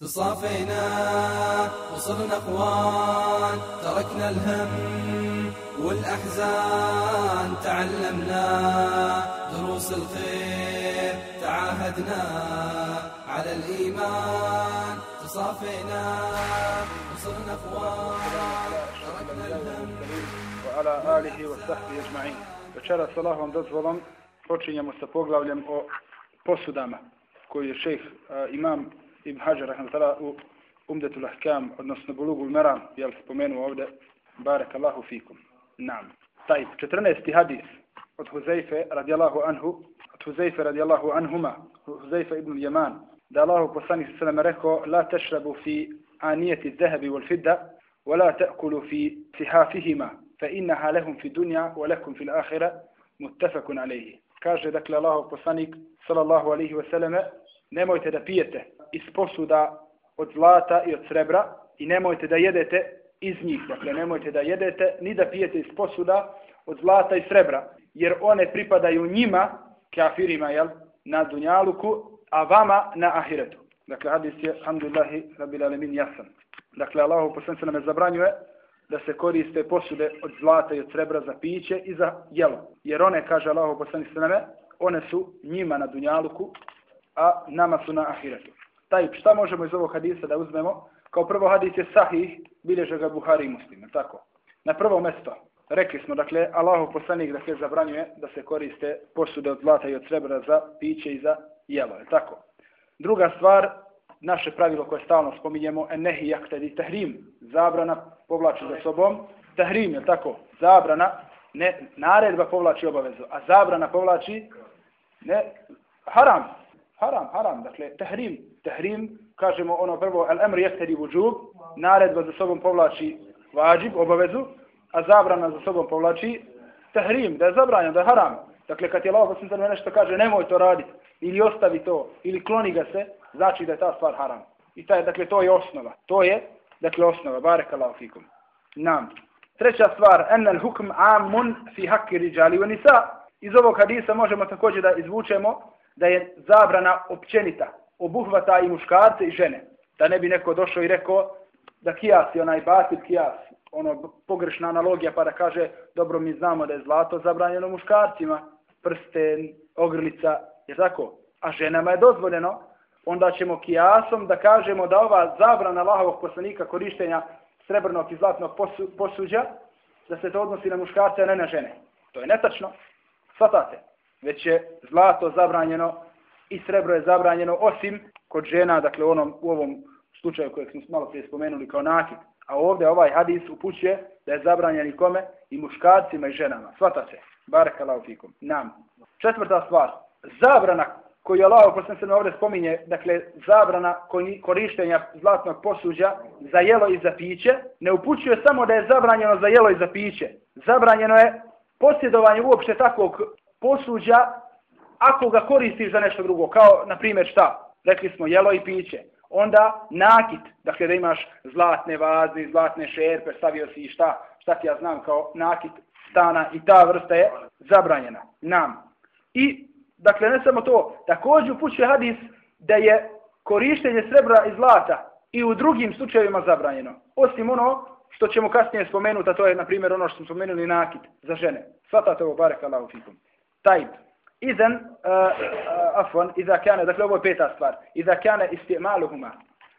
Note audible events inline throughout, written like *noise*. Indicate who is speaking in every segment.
Speaker 1: تصافينا وصرنا اخوان تركنا الهم والاحزان تعلمنا دروس الخير تعاهدنا على الإيمان تصافينا وصرنا اخوان تركنا الهم
Speaker 2: وعلى آله وصحبه أجمعين. Večera s Allahom dozvolom počinjemo sa poglavljem o posudama koji je šejh imam Ibn Hajar rahmetala u Umdetul Ahkam, odnosno Bulugul Meram, jel spomenuo ovdje, barek Allahu fikum. Nam. Taj 14. hadis od Huzeife radijallahu anhu, od Huzeife radijallahu anhuma, Huzeife ibn Yaman, da Allahu poslanih sallam rekao, la tešrabu fi anijeti zehebi wal fidda, ولا تأكلوا في صحافهما فإنها لهم في الدنيا ولكم في الآخرة متفق عليه kaže dakle Allahu poslanik sallallahu alejhi ve selleme nemojte da pijete iz posuda od zlata i od srebra i nemojte da jedete iz njih. Dakle, nemojte da jedete ni da pijete iz posuda od zlata i srebra, jer one pripadaju njima, kafirima, jel, na dunjaluku, a vama na ahiretu. Dakle, hadis je, alhamdulillahi, rabbil alemin, jasan. Dakle, Allah poslance nam zabranjuje da se koriste posude od zlata i od srebra za piće i za jelo. Jer one, kaže Allah poslance nam, one su njima na dunjaluku, a nama su na ahiretu. Taj, šta možemo iz ovog hadisa da uzmemo? Kao prvo hadis je sahih, bilježe ga Buhari i Muslim, tako? Na prvo mesto, rekli smo, dakle, Allahu poslanik, dakle, zabranjuje da se koriste posude od zlata i od srebra za piće i za jelo, je tako? Druga stvar, naše pravilo koje stalno spominjemo, enehi jaktedi tahrim, zabrana povlači za sobom, tahrim, je tako? Zabrana, ne, naredba povlači obavezu, a zabrana povlači, ne, haram, haram, haram, dakle, tahrim, tahrim, kažemo ono prvo, al emr jekteri vujub, naredba za sobom povlači vađib, obavezu, a zabrana za sobom povlači tahrim, da je zabranjeno, da je haram. Dakle, kad je Allah posljedno nešto kaže, nemoj to raditi, ili ostavi to, ili kloni ga se, znači da je ta stvar haram. I taj, dakle, to je osnova. To je, dakle, osnova. Barek Allah fikum. Nam. Treća stvar, enel hukm amun fi hakki riđali u nisa. Iz ovog hadisa možemo također da izvučemo da je zabrana općenita, obuhvata i muškarce i žene. Da ne bi neko došao i rekao da kijas je onaj batil kijas, ono pogrešna analogija pa da kaže dobro mi znamo da je zlato zabranjeno muškarcima, prsten, ogrlica, je tako? A ženama je dozvoljeno, onda ćemo kijasom da kažemo da ova zabrana Allahovog poslanika korištenja srebrnog i zlatnog posu, posuđa, da se to odnosi na muškarce, a ne na žene. To je netačno. Svatate već je zlato zabranjeno i srebro je zabranjeno osim kod žena, dakle onom, u ovom slučaju kojeg smo malo prije spomenuli kao nakit. A ovdje ovaj hadis upućuje da je zabranjen i kome? I muškarcima i ženama. Svata se. Baraka laufikum. Nam. Četvrta stvar. Zabrana koju Allah sam se ovdje spominje, dakle zabrana korištenja zlatnog posuđa za jelo i za piće, ne upućuje samo da je zabranjeno za jelo i za piće. Zabranjeno je posjedovanje uopšte takvog posuđa ako ga koristiš za nešto drugo, kao na primjer šta? Rekli smo jelo i piće. Onda nakit, dakle da imaš zlatne vaze, zlatne šerpe, stavio si i šta, šta ti ja znam kao nakit stana i ta vrsta je zabranjena nam. I, dakle ne samo to, također upućuje hadis da je korištenje srebra i zlata i u drugim slučajevima zabranjeno. Osim ono što ćemo kasnije spomenuti, a to je, na primjer, ono što smo spomenuli nakit za žene. Svatate ovo, barek Allahu fikum. طيب اذا عفوا اذا كان ذاك هو بيتا ستار اذا كان استعمالهما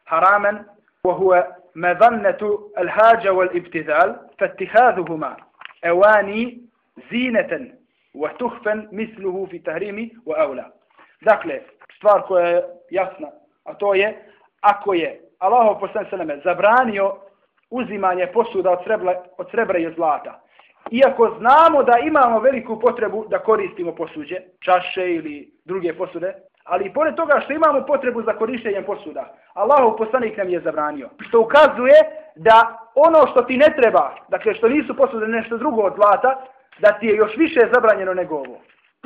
Speaker 2: حراما وهو مظنة الحاجة والابتذال فاتخاذهما أواني زينة وتخفا مثله في تهريم وأولى ذاك stvar koja je jasna, a to je, ako je Allah poslani sveme zabranio uzimanje posuda od srebra, od srebra i od zlata, iako znamo da imamo veliku potrebu da koristimo posuđe, čaše ili druge posude, ali i pored toga što imamo potrebu za korištenjem posuda, Allahov poslanik nam je zabranio. Što ukazuje da ono što ti ne treba, dakle što nisu posude nešto drugo od zlata, da ti je još više zabranjeno nego ovo.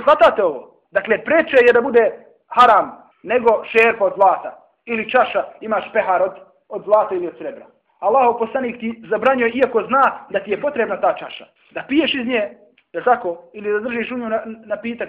Speaker 2: Hvatate ovo? Dakle, preče je da bude haram nego šerpa od zlata. Ili čaša, imaš pehar od, od zlata ili od srebra. Allahu poslanik ti zabranjuje iako zna da ti je potrebna ta čaša. Da piješ iz nje, je tako? Ili da držiš u nju na,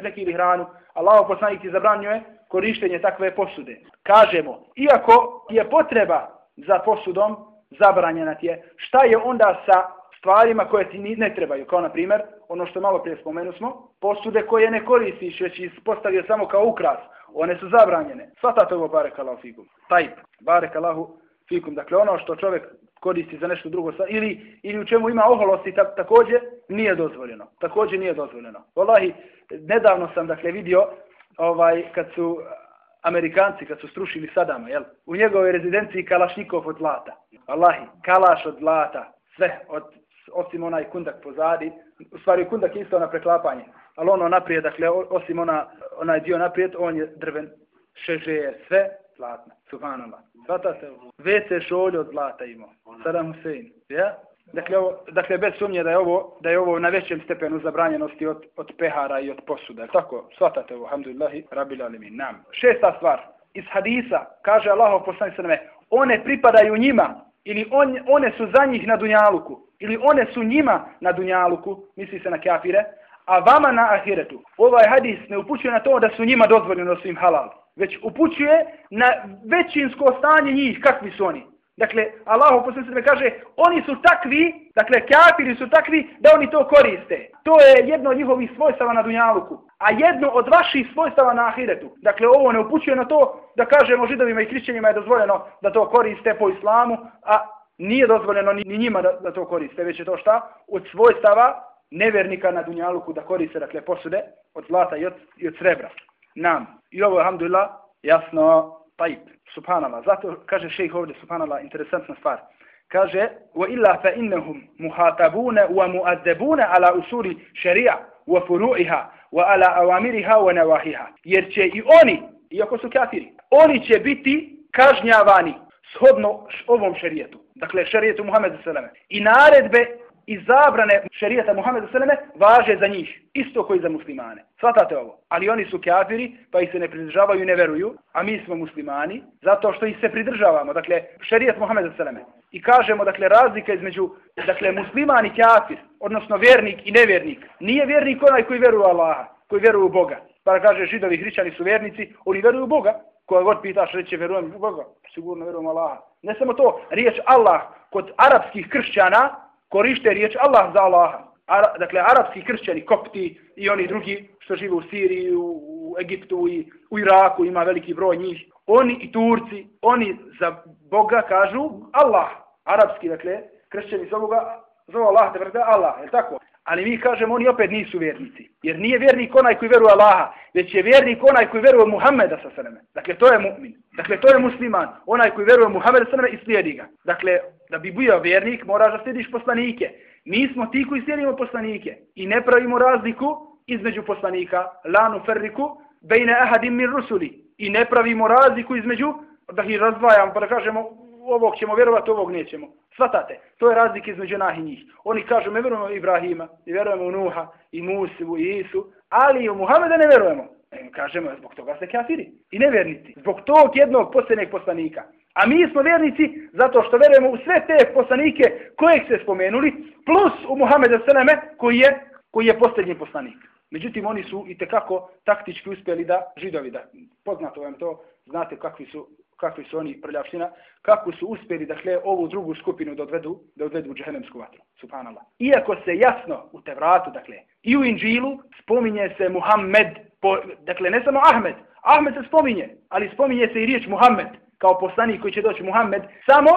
Speaker 2: neki ili hranu. Allahu poslanik ti zabranjuje korištenje takve posude. kažemo, iako je potreba za posudom, zabranjena ti je, šta je onda sa stvarima koje ti ne trebaju, kao na primjer, ono što malo prije spomenu smo, posude koje ne koristiš, već postavio samo kao ukras, one su zabranjene. Svatate ovo barek Allahu fikum. Taj, barek Allahu fikum. Dakle, ono što čovjek koristi za nešto drugo, ili, ili u čemu ima oholosti, ta, također nije dozvoljeno. Također nije dozvoljeno. Wallahi, nedavno sam, dakle, vidio, ovaj, kad su Amerikanci, kad su strušili Sadama, jel? U njegovoj rezidenciji Kalašnikov od zlata. Wallahi, kalaš od zlata. Sve, od, osim onaj kundak pozadi. U stvari, kundak je isto na preklapanje. Ali ono naprijed, dakle, osim ona, onaj dio naprijed, on je drven šeže, sve zlatna. Subhanallah. Svatate, WC šolje od zlata imao. Saddam Hussein. Ja? Dakle, ovo, dakle, bez sumnje da je ovo, da je ovo na većem stepenu zabranjenosti od, od pehara i od posuda. Tako, svatate ovo, alhamdulillahi, rabbil alimin. Nam. Šesta stvar. Iz hadisa, kaže Allah poslani sveme, one pripadaju njima, ili on, one su za njih na dunjaluku, ili one su njima na dunjaluku, misli se na kafire, a vama na ahiretu. Ovaj hadis ne upućuje na to da su njima dozvoljeno da su im halal, već upućuje na većinsko stanje njih, kakvi su oni. Dakle, Allah poslanik se kaže, oni su takvi, dakle, kafiri su takvi da oni to koriste. To je jedno od njihovih svojstava na Dunjaluku. A jedno od vaših svojstava na Ahiretu. Dakle, ovo ne upućuje na to da kažemo židovima i hrišćanima je dozvoljeno da to koriste po islamu, a nije dozvoljeno ni, ni njima da, da to koriste. Već je to šta? Od svojstava nevernika na Dunjaluku da koriste, dakle, posude od zlata i od, i od srebra. Nam. I ovo, alhamdulillah, jasno, tajip, subhanallah. Zato kaže šejh ovdje, subhanallah, interesantna stvar. Kaže, wa illa fa innahum muhatabuna wa mu'addabuna ala usuli šarija wa furu'iha wa ala awamiriha wa nawahiha. Jer će i oni, iako su kafiri, oni će biti kažnjavani shodno ovom šarijetu. Dakle, šarijetu Muhammedu Seleme. I naredbe i zabrane šerijata Muhammeda Seleme važe za njih, isto koji za muslimane. Svatate ovo. Ali oni su kafiri, pa ih se ne pridržavaju i ne veruju, a mi smo muslimani, zato što ih se pridržavamo. Dakle, šerijat Muhammeda Seleme. I kažemo, dakle, razlika između, dakle, musliman i kafir, odnosno vjernik i nevjernik. Nije vjernik onaj koji veruje Allaha, koji veruje u Boga. Pa kaže, židovi hrišćani su vjernici, oni veruju u Boga. Koja god pitaš, reće, verujem u Boga. Sigurno verujem u Allaha. Ne samo to, riječ Allah kod arapskih kršćana, korište riječ Allah za Allaha. Ara, dakle, arapski kršćani, kopti i oni drugi što žive u Siriji, u, u Egiptu i u Iraku, ima veliki broj njih. Oni i Turci, oni za Boga kažu Allah. Arapski, dakle, kršćani zovu ga, zovu Allah, da vrde Allah, je tako? Ali mi kažemo, oni opet nisu vjernici. Jer nije vjernik onaj koji veruje Allaha, već je vjernik onaj koji veruje Muhammeda sa sveme. Dakle, to je mu'min. Dakle, to je musliman. Onaj koji veruje Muhammeda sa sveme i slijedi ga. Dakle, da bi bio vjernik, moraš da slijediš poslanike. Mi smo ti koji slijedimo poslanike. I ne pravimo razliku između poslanika, lanu ferriku, bejne ahadim min rusuli. I ne pravimo razliku između, da ih razdvajamo, pa da kažemo, ovog ćemo vjerovati, ovog nećemo. Svatate, to je razlika između nah i njih. Oni kažu, mi vjerujemo Ibrahima, i vjerujemo u Nuha, i Musivu, i Isu, ali u Muhameda ne vjerujemo. E, kažemo, zbog toga ste kafiri i nevjernici. Zbog tog jednog posljednjeg poslanika. A mi smo vjernici zato što vjerujemo u sve te poslanike kojeg se spomenuli, plus u Muhameda Seleme koji je, koji je posljednji poslanik. Međutim, oni su i tekako taktički uspjeli da židovi, da poznato vam to, znate kakvi su kakvi su oni prljavština, kako su uspjeli dakle ovu drugu skupinu da odvedu, da odvedu u džehennemsku vatru. Subhanallah. Iako se jasno u Tevratu, dakle, i u Inđilu spominje se Muhammed, po, dakle, ne samo Ahmed, Ahmed se spominje, ali spominje se i riječ Muhammed, kao poslanik koji će doći Muhammed, samo,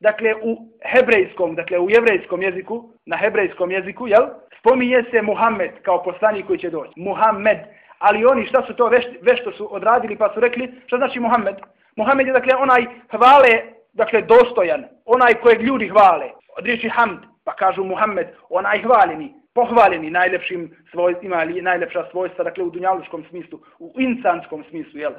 Speaker 2: dakle, u hebrejskom, dakle, u jevrejskom jeziku, na hebrejskom jeziku, jel, spominje se Muhammed kao poslanik koji će doći. Muhammed. Ali oni šta su to veš, vešto su odradili pa su rekli, šta znači Muhammed? Muhammed je dakle onaj hvale, dakle dostojan, onaj kojeg ljudi hvale. Od riječi hamd, pa kažu Muhammed, onaj hvaljeni, pohvaljeni najlepšim svojstvima ili najlepša svojstva, dakle u dunjaluškom smislu, u insanskom smislu, jel?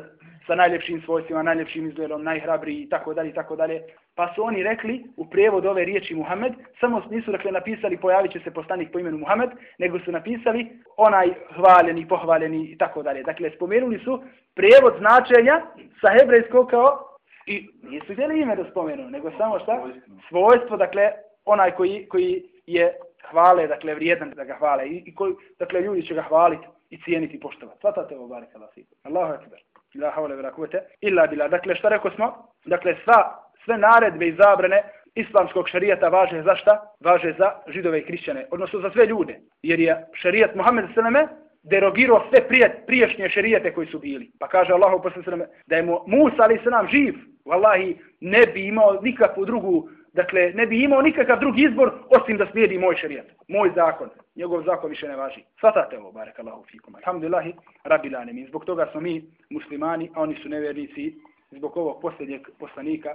Speaker 2: Sa najlepšim svojstvima, najlepšim izgledom, najhrabriji i tako dalje i tako dalje. Pa su oni rekli u prijevod ove riječi Muhammed, samo nisu dakle napisali pojavit će se postanik po imenu Muhammed, nego su napisali onaj hvaljeni, pohvaljeni i tako dalje. Dakle, spomenuli su prijevod značenja sa hebrejskog kao i nisu htjeli ime da spomenu, nego samo šta? Svojstvo, dakle, onaj koji, koji je hvale, dakle, vrijedan da ga hvale i, i koji, dakle, ljudi će ga hvaliti i cijeniti i poštovati. Svatate ovo, barek Allah. Allahu akbar. La haule vela kuvete. Illa bila. Dakle, šta rekao smo? Dakle, sva, sve naredbe i zabrane islamskog šarijata važe za šta? Važe za židove i krišćane. Odnosno za sve ljude. Jer je šarijat Muhammed Seleme derogirao sve prije, priješnje šarijate koji su bili. Pa kaže Allah Seleme da je mu Musa ali se nam živ. Wallahi, ne bi imao nikakvu drugu Dakle, ne bi imao nikakav drugi izbor osim da slijedi moj šarijat, moj zakon. Njegov zakon više ne važi. Svatate ovo, barek Allahu fikum. Alhamdulillahi, rabbi lanemin. Zbog toga smo mi muslimani, a oni su nevernici zbog ovog posljednjeg poslanika,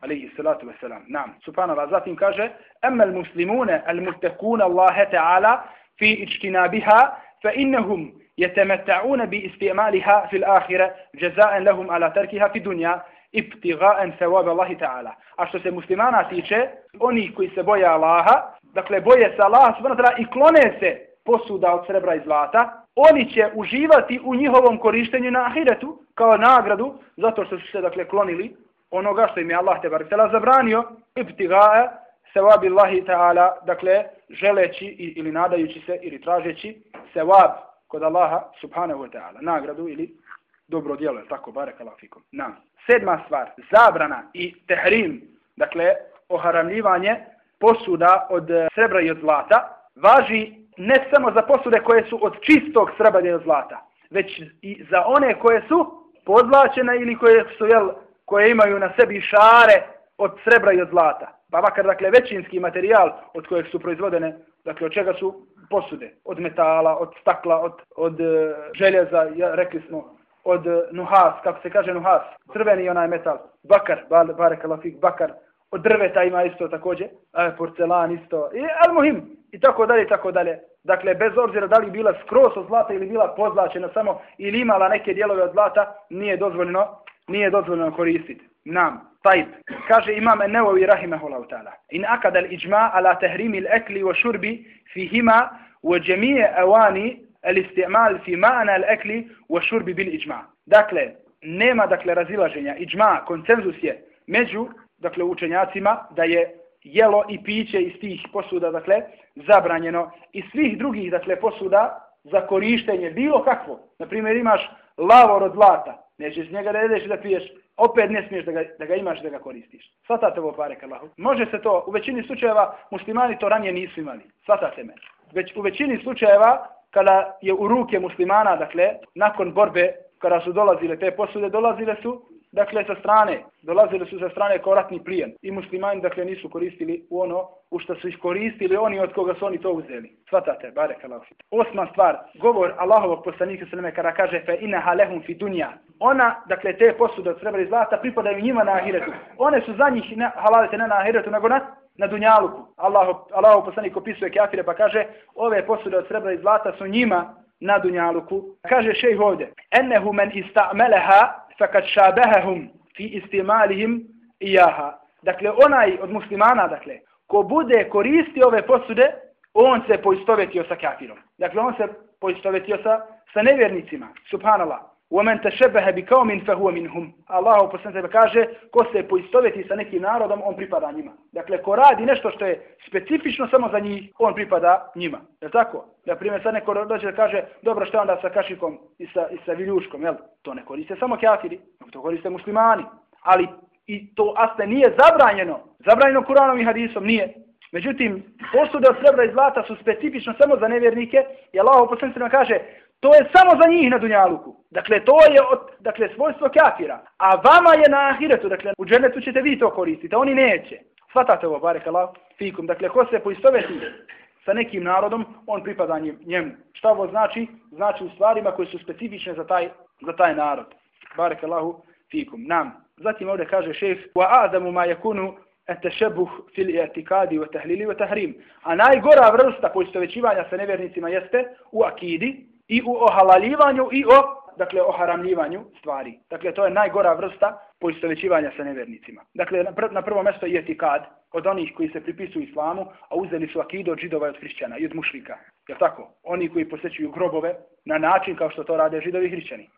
Speaker 2: alaihi salatu wasalam. Nam, subhanallah, zatim kaže, emme al muslimune al mutekune Allahe ta'ala fi ičtina biha, fa innahum يتمتعون باستعمالها في الآخرة جزاء لهم على تركها في الدنيا ibtiga'an sevabe Allah ta'ala. A što se muslimana tiče, oni koji se boje Allaha, dakle boje se Allaha subhanahu wa ta'ala i klone se posuda od srebra i zlata, oni će uživati u njihovom korištenju na ahiretu kao nagradu zato što su se dakle klonili onoga što im je Allah te barakala zabranio ibtiga'a thawab Allah ta'ala, dakle želeći ili nadajući se ili tražeći sevab kod Allaha subhanahu wa ta'ala, nagradu ili dobro djelo, tako, barek Allah fikum. Nam. Sedma stvar, zabrana i tehrim, dakle, oharamljivanje posuda od eh, srebra i od zlata, važi ne samo za posude koje su od čistog srebra i od zlata, već i za one koje su podlačene ili koje su, jel, koje imaju na sebi šare od srebra i od zlata. Pa makar, dakle, većinski materijal od kojeg su proizvodene, dakle, od čega su posude, od metala, od stakla, od, od eh, željeza, ja, rekli smo, od eh, nuhas, kako se kaže nuhas, crveni onaj metal, bakar, barek alafik, bakar, od drveta ima isto također, e, porcelan isto, i al muhim, i tako dalje, i tako dalje. Dakle, bez obzira da li bila skroz od zlata ili bila pozlačena samo ili imala neke dijelove od zlata, nije dozvoljeno, nije dozvoljeno koristiti. Nam, tajb. Kaže imam Nevovi rahimahullahu ta'ala. In akad al iđma ala tehrimi ekli wa šurbi fihima wa džemije awani al-istimal fi ma'na al-akli wa shurbi bil ijma'. dakle nema dakle razilaženja ijma konsenzus je među dakle učenjacima da je jelo i piće iz tih posuda dakle zabranjeno i svih drugih dakle posuda za korištenje bilo kakvo na primjer imaš lavor od zlata nećeš njega da jedeš da piješ opet ne smiješ da ga, da ga imaš da ga koristiš. Svatate ovo pare kalahu. Može se to, u većini slučajeva muslimani to ranije nisu imali. Svatate me. Već, u većini slučajeva kada je u ruke muslimana, dakle, nakon borbe, kada su dolazile te posude, dolazile su, dakle, sa strane, dolazile su sa strane kao ratni plijen. I muslimani, dakle, nisu koristili u ono u što su ih koristili oni od koga su oni to uzeli. Svatate, bare kalafit. Osma stvar, govor Allahovog poslanika sveme kada kaže fe inaha lehum fi dunja. Ona, dakle, te posude od srebra i zlata pripadaju njima na ahiretu. One su za njih ne, halalite ne na ahiretu, nego na na dunjaluku. Allah, Allah poslanik opisuje kafire pa kaže ove posude od srebra i zlata su njima na dunjaluku. Kaže šejh ovdje ennehu men istameleha fakad šabehahum fi istimalihim ijaha. Dakle, onaj od muslimana, dakle, ko bude koristi ove posude, on se poistovetio sa kafirom. Dakle, on se poistovetio sa, sa nevjernicima. Subhanallah. ومن تشبه بقوم فهو منهم الله poslanik kaže ko se poistoveti sa nekim narodom on pripada njima dakle ko radi nešto što je specifično samo za njih on pripada njima je tako na primjer sad neko dođe da kaže dobro što onda sa kašikom i sa i sa viljuškom jel to ne koriste samo kafiri to koriste muslimani ali i to asle nije zabranjeno zabranjeno Kur'anom i hadisom nije Međutim, posude od srebra i zlata su specifično samo za nevjernike i Allah u kaže To je samo za njih na dunjaluku. Dakle, to je od, dakle, svojstvo kafira. A vama je na ahiretu, dakle, u dženetu ćete vi to koristiti, a oni neće. Svatate ovo, barek Allah, fikum. Dakle, ko se poistoveti sa nekim narodom, on pripada njemu. Šta ovo znači? Znači u stvarima koje su specifične za taj, za taj narod. Barek Allahu, fikum. Nam. Zatim ovdje kaže šef, wa adamu ma yakunu etešebuh fil etikadi wa tahlili wa tahrim. A najgora vrsta poistovećivanja sa nevjernicima jeste u akidi, i u ohalaljivanju i o dakle o haramljivanju stvari. Dakle to je najgora vrsta poistovećivanja sa nevernicima. Dakle na, pr na prvo mjesto je etikad od onih koji se pripisuju islamu, a uzeli su akidu od židova i od hrišćana i od mušlika. Jel tako? Oni koji posjećuju grobove na način kao što to rade židovi i hrišćani.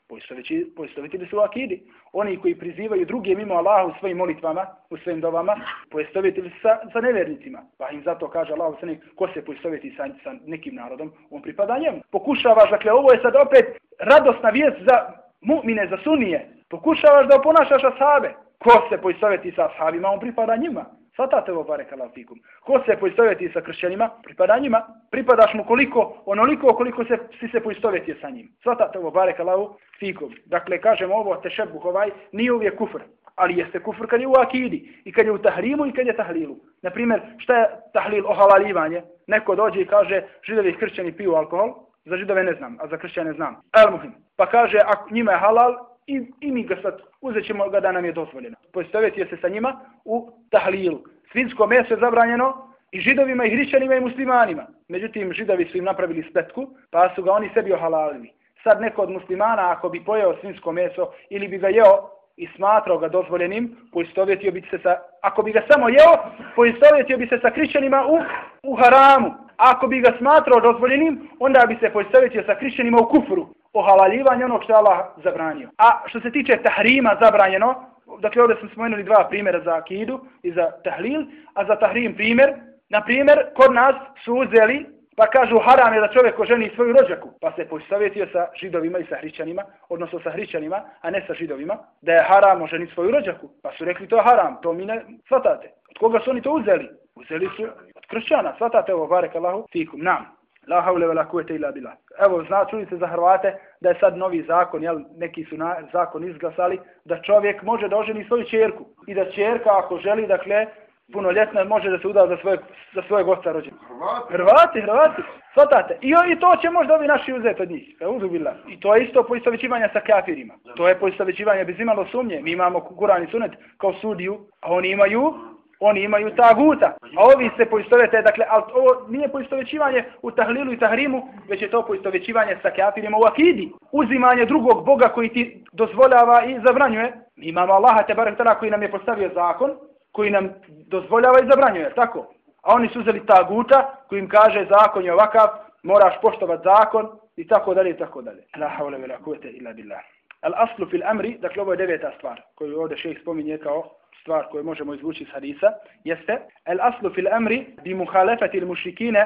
Speaker 2: Poistovjetili su akidi. Oni koji prizivaju druge mimo Allaha u svojim molitvama, u svojim dovama, poistovitili su sa, sa nevjernicima. Pa im zato kaže Allah u ko se poistoviti sa, sa nekim narodom, on pripada njemu. Pokušavaš, dakle, ovo je sad opet radosna vijest za mu'mine, za sunije, pokušavaš da oponašaš ashabe. Ko se poistoviti sa ashabima, on pripada njima. Svatate ovo bare kalafikum. Ko se poistovjeti sa kršćanima, pripada njima. Pripadaš mu koliko, onoliko koliko se, si se poistovjeti sa njim. Svatate ovo bare kalafikum. Dakle, kažemo ovo, tešebuh ovaj, nije uvijek kufr. Ali jeste kufr kad je u akidi. I kad je u tahrimu i kad je tahlilu. Naprimjer, šta je tahlil ohalalivanje? Neko dođe i kaže, židovi kršćani piju alkohol. Za židove ne znam, a za kršćane znam. El muhim. Pa kaže, ako njima je halal, i, i mi ga sad uzet ćemo ga da nam je dozvoljeno. Poistovjetio se sa njima u tahlilu. Svinsko meso je zabranjeno i židovima, i hrišćanima, i muslimanima. Međutim, židovi su im napravili spletku, pa su ga oni sebi ohalalili. Sad neko od muslimana, ako bi pojeo svinsko meso ili bi ga jeo i smatrao ga dozvoljenim, poistovjetio bi se sa, ako bi ga samo jeo, poistovjetio bi se sa hrišćanima u, u haramu. Ako bi ga smatrao dozvoljenim, onda bi se poistovjetio sa hrišćanima u kufru ohalaljivanje onog što je Allah zabranio. A što se tiče tahrima zabranjeno, dakle ovdje smo spomenuli dva primjera za akidu i za tahlil, a za tahrim primjer, na primjer, kod nas su uzeli, pa kažu haram je da čovjek oženi svoju rođaku, pa se posavjetio sa židovima i sa hrićanima, odnosno sa hrićanima, a ne sa židovima, da je haram oženi svoju rođaku, pa su rekli to je haram, to mi ne shvatate. Od koga su oni to uzeli? Uzeli su od kršćana, shvatate ovo, barek Allahu, fikum, nam. La haule vela kuvete ila bila. Evo, zna, čuli se za Hrvate da je sad novi zakon, jel, neki su na, zakon izglasali, da čovjek može da oženi svoju čerku. I da čerka, ako želi, dakle, punoljetna, može da se uda za svoje, za svoje gosta rođena. Hrvati? Hrvati, Hrvati. Svatate. I, I to će možda ovi naši uzeti od njih. Euzu bila. I to je isto poistovećivanje sa kafirima. To je poistovećivanje bez imalo sumnje. Mi imamo Kur'an i Sunet kao sudiju, a oni imaju oni imaju taguta, a ovi se poistovete, dakle, ali ovo nije poistovećivanje u tahlilu i tahrimu, već je to poistovećivanje sa kafirima u akidi. Uzimanje drugog Boga koji ti dozvoljava i zabranjuje. Mi imamo Allaha te barek tada koji nam je postavio zakon, koji nam dozvoljava i zabranjuje, tako? A oni su uzeli taguta koji im kaže zakon je ovakav, moraš poštovati zakon i tako dalje i tako dalje. La havle vela kuvete illa billah. Al aslu fil amri, dakle ovo je deveta stvar koju ovdje šejh spominje kao stvar koju možemo izvući iz hadisa, jeste el aslu fil amri bi muhalefati il mušrikine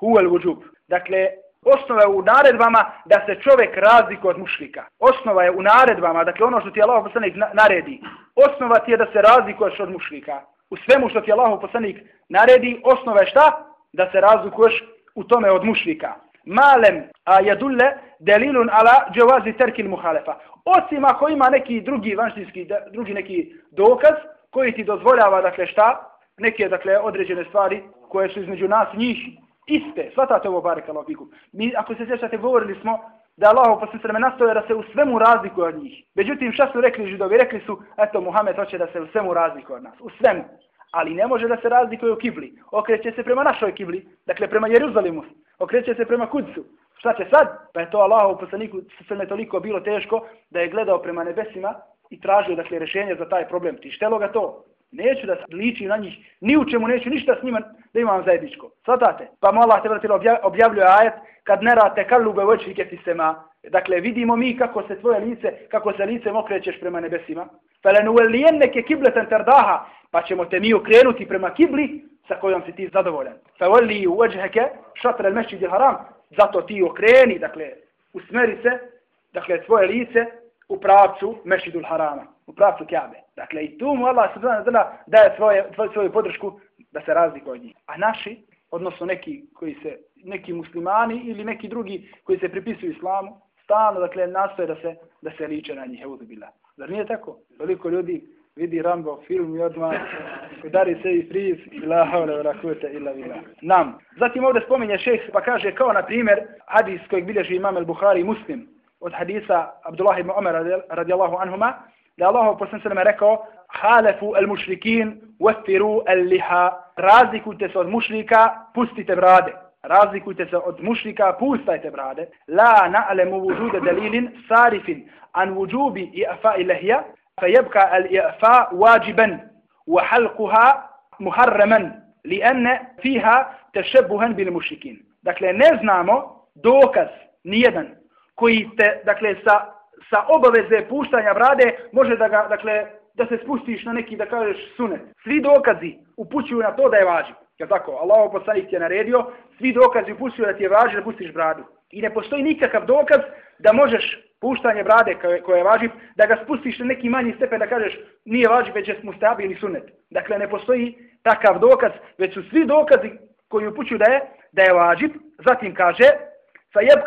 Speaker 2: huwa al wujub. Dakle, osnova je u naredbama da se čovjek razlikuje od mušrika. Osnova je u naredbama, dakle ono što ti Allah poslanik naredi. Osnova ti je da se razlikuješ od mušrika. U svemu što ti Allah poslanik naredi, osnova je šta? Da se razlikuješ u tome od mušrika. Malem a jadulle delilun ala jawazi terkil muhalefa. Osim ako ima neki drugi vanštinski, drugi neki dokaz, koji ti dozvoljava, dakle, šta? Neke, dakle, određene stvari koje su između nas njih iste. Svatate ovo, barek Allah, Mi, ako se sjećate, govorili smo da Allah posle sveme nastoje da se u svemu razlikuje od njih. Međutim, šta su rekli židovi? Rekli su, eto, Muhammed hoće da se u svemu razlikuje od nas. U svemu. Ali ne može da se razlikuje u kibli. Okreće se prema našoj kibli. Dakle, prema Jeruzalimu. Okreće se prema Kudsu. Šta će sad? Pa je to Allahov poslaniku sveme toliko bilo teško da je gledao prema nebesima i tražio dakle rješenje za taj problem. Ti štelo ga to. Neću da liči na njih, ni u čemu neću ništa s njima da imam zajedničko. Svatate? Pa mu Allah te vrtilo objavljuje ajet kad ne rate kalube u očike ti sema. Dakle, vidimo mi kako se tvoje lice, kako se lice okrećeš prema nebesima. Fele nuelijen neke kibleten terdaha, pa ćemo te mi okrenuti prema kibli sa kojom si ti zadovoljan. Feveli u ođheke šatre mešćidi haram, zato ti okreni, dakle, usmeri se, dakle, tvoje lice u pravcu Mešidul Harama, u pravcu Kjabe. Dakle, i tu mu Allah subhanahu wa ta'ala daje svoje, svoju podršku da se razlikuje od njih. A naši, odnosno neki koji se, neki muslimani ili neki drugi koji se pripisuju islamu, stalno, dakle, nastoje da se, da se liče na njih, evo bila. Zar nije tako? Veliko ljudi vidi Rambo film i odmah udari se i priz ila havle ula kute ila vila. Nam. Zatim ovdje spominje šeh pa kaže kao na primjer hadis kojeg bilježi imam al-Buhari muslim od hadisa Abdullah ibn Umar radijallahu anhuma, da Allah poslan sallam rekao, halefu al mušrikin, wafiru al liha, razlikujte se od mušrika, pustite brade. Razlikujte se od mušrika, pustajte brade. La na'lemu vujude dalilin sarifin an vujubi i'fa ilahija, fa jebka al i'fa wajiban, wa halquha muharraman, li ene fiha tešebuhan bil mušrikin. Dakle, ne znamo dokaz nijedan koji ste, dakle, sa, sa obaveze puštanja brade, može da ga, dakle, da se spustiš na neki, da kažeš, sunet. Svi dokazi upućuju na to da je važi. Je tako? Allah poslanik je naredio, svi dokazi upućuju da ti je važi da pustiš bradu. I ne postoji nikakav dokaz da možeš puštanje brade koje, koje je važib, da ga spustiš na neki manji stepen da kažeš nije važib, već je mustabi ili sunet. Dakle, ne postoji takav dokaz, već su svi dokazi koji upućuju da je, da je važib. Zatim kaže,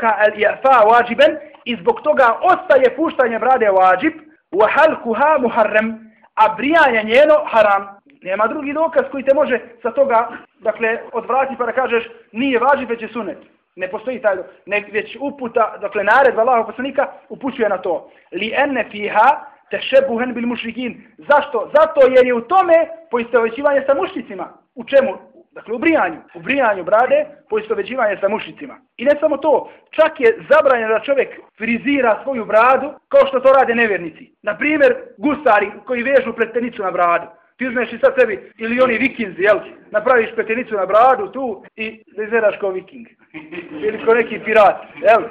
Speaker 2: fa al jafa wajiban i zbog toga ostaje puštanje brade wajib wa halkuha muharram a brijanje njeno haram. Nema drugi dokaz koji te može sa toga, dakle, odvrati pa da kažeš nije važib, već je sunet. Ne postoji taj, ne, već uputa, dakle, naredba Allahog poslanika upućuje na to. Li enne fiha tešebuhen bil mušrikin. Zašto? Zato jer je u tome poistovećivanje sa mušnicima. U čemu? Dakle, u brijanju. U brijanju brade poistovećivanje sa mušicima. I ne samo to, čak je zabranjeno da čovjek frizira svoju bradu kao što to rade nevjernici. Na primjer, gusari koji vežu pretenicu na bradu. Ti uzmeš i sad sebi, ili oni vikinzi, jel? Napraviš petenicu na bradu tu i izgledaš kao viking. Ili kao neki pirat, jel?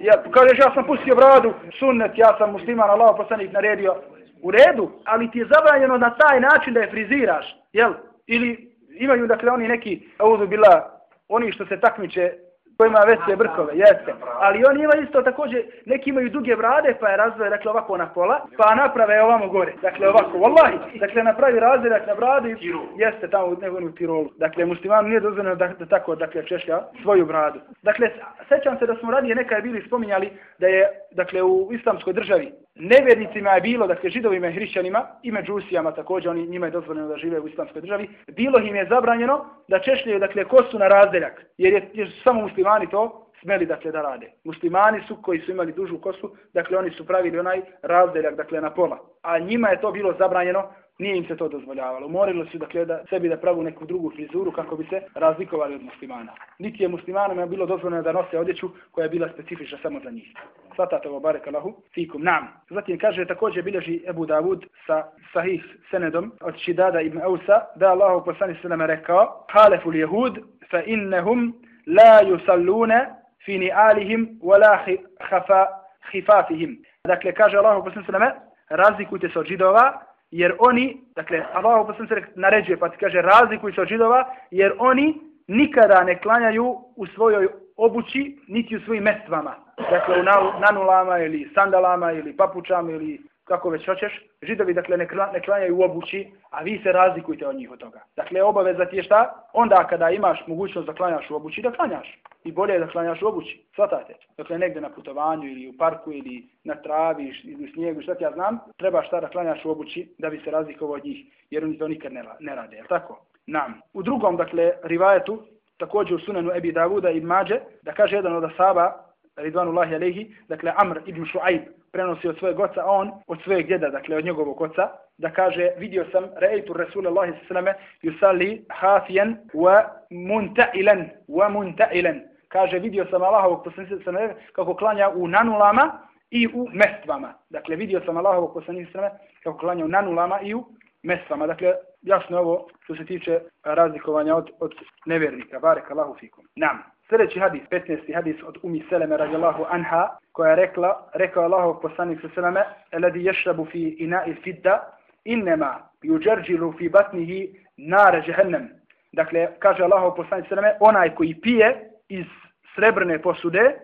Speaker 2: Ja, kažeš, ja sam pustio bradu, sunnet, ja sam musliman, Allah poslanik naredio. U redu, ali ti je zabranjeno na taj način da je friziraš, jel? Ili imaju, dakle, oni neki, auzu bila, oni što se takmiče koji ima veće brkove, jeste. Ali oni imaju isto također, neki imaju duge brade, pa je razvoje, dakle, ovako na pola, pa naprave ovamo gore. Dakle, ovako, wallahi, dakle, napravi razvoje na bradu i jeste tamo u nego u Tirolu. Dakle, musliman nije dozvoljeno da, da tako, dakle, češlja svoju bradu. Dakle, sećam se da smo radije nekaj bili spominjali da je, dakle, u islamskoj državi nevjernicima je bilo, dakle, židovima i hrišćanima i međusijama također, oni njima je dozvoljeno da žive u islamskoj državi, bilo im je zabranjeno da češljaju, dakle, kosu na razdeljak, jer je, jer su samo muslimani to smeli, dakle, da rade. Muslimani su koji su imali dužu kosu, dakle, oni su pravili onaj razdeljak, dakle, na pola. A njima je to bilo zabranjeno nije im se to dozvoljavalo. Morilo su dakle da sebi da pravu neku drugu frizuru kako bi se razlikovali od muslimana. Niti je muslimanima bilo dozvoljeno da nose odjeću koja je bila specifična samo za njih. Svatate ovo barek Allahu fikum nam. Zatim kaže također bilježi Ebu Davud sa sahih senedom od Šidada ibn Eusa da Allahu poslani sallam rekao halefu li jehud fa innehum la yusallune fi ni'alihim wa la khifa khifafihim. Dakle, kaže Allahu poslani sallam razlikujte se od židova jer oni, dakle, Allah poslanik se naređuje, pa ti kaže, razlikuj se od židova, jer oni nikada ne klanjaju u svojoj obući, niti u svojim mestvama. Dakle, u nanulama ili sandalama ili papučama ili kako već hoćeš, židovi dakle ne, ne klanjaju u obući, a vi se razlikujete od njih od toga. Dakle, obaveza ti je šta? Onda kada imaš mogućnost da klanjaš u obući, da klanjaš. I bolje je da klanjaš u obući. Svatate. Dakle, negde na putovanju ili u parku ili na travi ili u snijegu, šta ti ja znam, treba šta da klanjaš u obući da bi se razlikovao od njih, jer oni to nikad ne, ne rade. jel tako? Nam. U drugom, dakle, rivajetu, također u sunenu Ebi Davuda i Mađe, da kaže jedan od asaba, Ridvanullahi alaihi, dakle Amr ibn Shu'aib, prenosi od svojeg oca, a on od svojeg djeda, dakle od njegovog oca, da kaže, vidio sam, rejtu Rasulallahi sallame, yusalli hafijan wa munta'ilan, wa munta'ilan. Kaže, vidio sam Allahovog poslanika sallame, kako klanja u nanulama i u mestvama. Dakle, vidio sam Allahovog poslanika sallame, kako klanja u nanulama i u mestvama. Dakle, jasno je ovo što se tiče razlikovanja od, od nevernika. Barek Allahu fikum. Nam. Sljedeći hadis, 15. hadis od Umi Seleme radijallahu anha, koja je rekla, rekao Allahov poslanik sa Seleme, eladi ješrabu fi ina il fidda, innema juđerđilu fi batnihi nare žehennem. Dakle, kaže Allahov poslanik sa Seleme, onaj koji pije iz srebrne posude,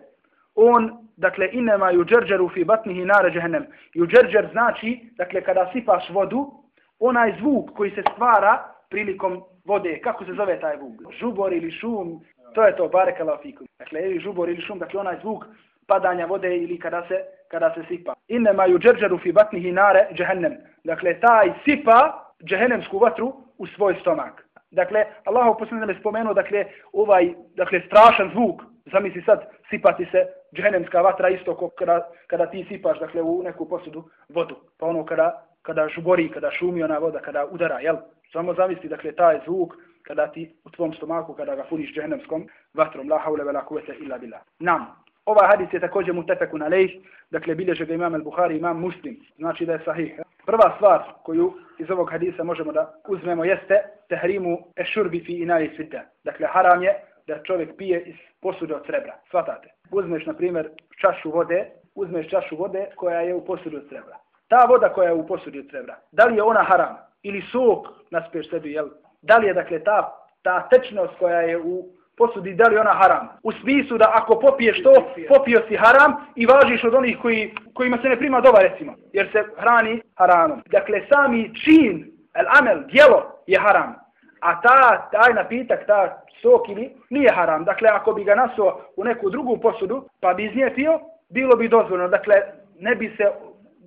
Speaker 2: on, dakle, innema juđerđeru fi batnihi nare žehennem. Juđerđer znači, dakle, kada sipaš vodu, onaj zvuk koji se stvara prilikom vode, kako se zove taj zvuk? Žubor ili šum, To je to, barek fikum. Dakle, ili žubor ili šum, dakle onaj zvuk padanja vode ili kada se kada se sipa. Inne ma yujarjaru fi batnihi nare džehennem. Dakle, taj sipa džehennemsku vatru u svoj stomak. Dakle, Allah poslanik je spomenuo, dakle, ovaj, dakle, strašan zvuk. Zamisli sad, sipati se džehennemska vatra isto ko kada, kada ti sipaš, dakle, u neku posudu vodu. Pa ono kada, kada žubori, kada šumi ona voda, kada udara, jel? Samo zamisli, dakle, taj zvuk, kada ti u tvom stomaku, kada ga puniš džehennemskom vatrom, la haule vela kuvete illa bila. Nam. Ovaj hadis je također mutefeku na lejh, dakle bilježe ga imam al-Buhari, imam muslim, znači da je sahih. Prva stvar koju iz ovog hadisa možemo da uzmemo jeste tehrimu ešurbi fi inari svita. Dakle, haram je da čovjek pije iz posude od srebra. Svatate. Uzmeš, na primjer, čašu vode, uzmeš čašu vode koja je u posudi od srebra. Ta voda koja je u posudi od srebra, da li je ona haram? Ili sok naspeš sebi, jel, da li je dakle ta, ta tečnost koja je u posudi, da li ona haram. U smislu da ako popiješ to, popio si haram i važiš od onih koji, kojima se ne prima dova recimo, jer se hrani haramom. Dakle, sami čin, el amel, dijelo je haram. A ta, taj napitak, ta sok ili, nije haram. Dakle, ako bi ga nasuo u neku drugu posudu, pa bi iz nje pio, bilo bi dozvoljeno. Dakle, ne bi se